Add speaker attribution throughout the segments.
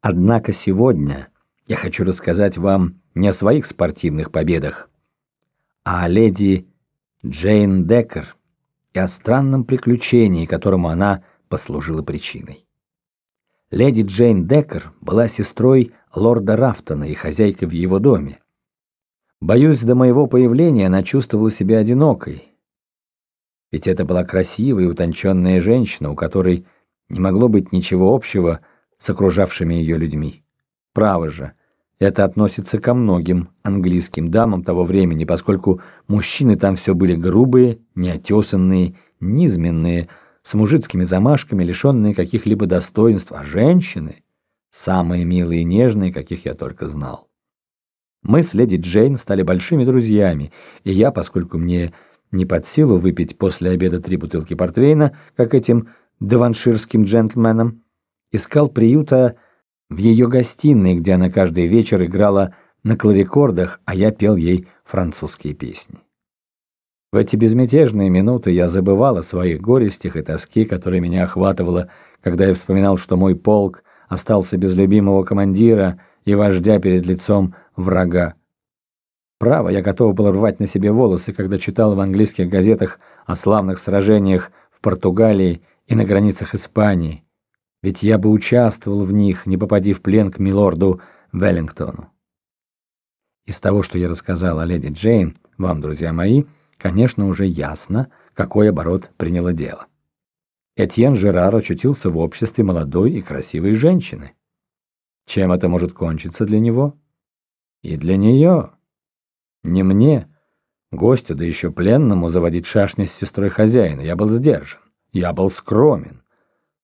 Speaker 1: Однако сегодня я хочу рассказать вам не о своих спортивных победах, а о леди Джейн Деккер и о странном приключении, которому она послужила причиной. Леди Джейн Деккер была сестрой лорда Рафтона и хозяйкой в его доме. Боюсь, до моего появления она чувствовала себя одинокой. Ведь это была красивая и утонченная женщина, у которой не могло быть ничего общего с окружавшими ее людьми. Право же, это относится ко многим английским дамам того времени, поскольку мужчины там все были грубые, неотесанные, низменные, с мужицкими замашками, лишенные каких-либо достоинств, а женщины – самые милые и нежные, каких я только знал. Мы с леди Джейн стали большими друзьями, и я, поскольку мне не под силу выпить после обеда три бутылки портвейна, как этим деванширским джентльменам, искал приюта в ее гостиной, где она каждый вечер играла на клавикордах, а я пел ей французские песни. В эти безмятежные минуты я забывал о своих горестях и тоске, которые меня охватывала, когда я вспоминал, что мой полк остался без любимого командира и вождя перед лицом врага. Право, я готов был рвать на себе волосы, когда читал в английских газетах о славных сражениях в Португалии и на границах Испании, ведь я бы участвовал в них, не попади в плен к милорду Веллингтону. Из того, что я рассказал о леди Джейн, вам, друзья мои, конечно, уже ясно, какой оборот приняло дело. Этьен Жерар очутился в обществе молодой и красивой женщины. Чем это может кончиться для него? И для нее. Не мне, гостю, да еще пленному, заводить шашни с сестрой хозяина. Я был сдержан, я был скромен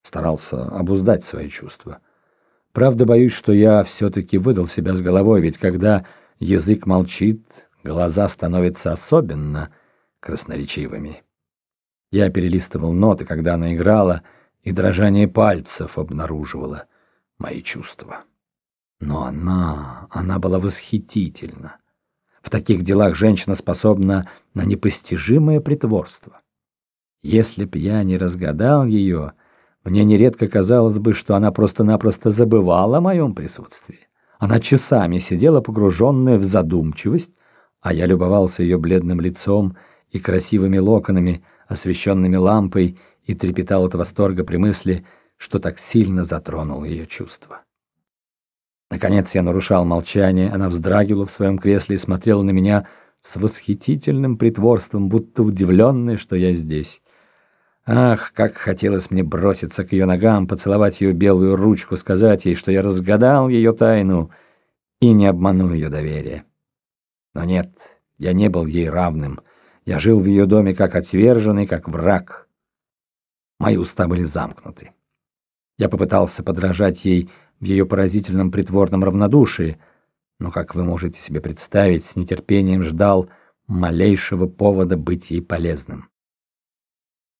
Speaker 1: старался обуздать свои чувства. Правда, боюсь, что я все-таки выдал себя с головой, ведь когда язык молчит, глаза становятся особенно красноречивыми. Я перелистывал ноты, когда она играла, и дрожание пальцев обнаруживало мои чувства. Но она, она была восхитительна. В таких делах женщина способна на непостижимое притворство. Если б я не разгадал ее, мне нередко казалось бы, что она просто-напросто забывала о моем присутствии. Она часами сидела погруженная в задумчивость, а я любовался ее бледным лицом и красивыми локонами, освещенными лампой, и трепетал от восторга при мысли, что так сильно затронул ее чувства. Наконец я нарушал молчание, она вздрагивала в своем кресле и смотрела на меня с восхитительным притворством, будто удивленная, что я здесь. Ах, как хотелось мне броситься к ее ногам, поцеловать ее белую ручку, сказать ей, что я разгадал ее тайну и не обману ее доверие. Но нет, я не был ей равным. Я жил в ее доме как отверженный, как враг. Мои уста были замкнуты. Я попытался подражать ей в ее поразительном притворном равнодушии, но, как вы можете себе представить, с нетерпением ждал малейшего повода быть ей полезным.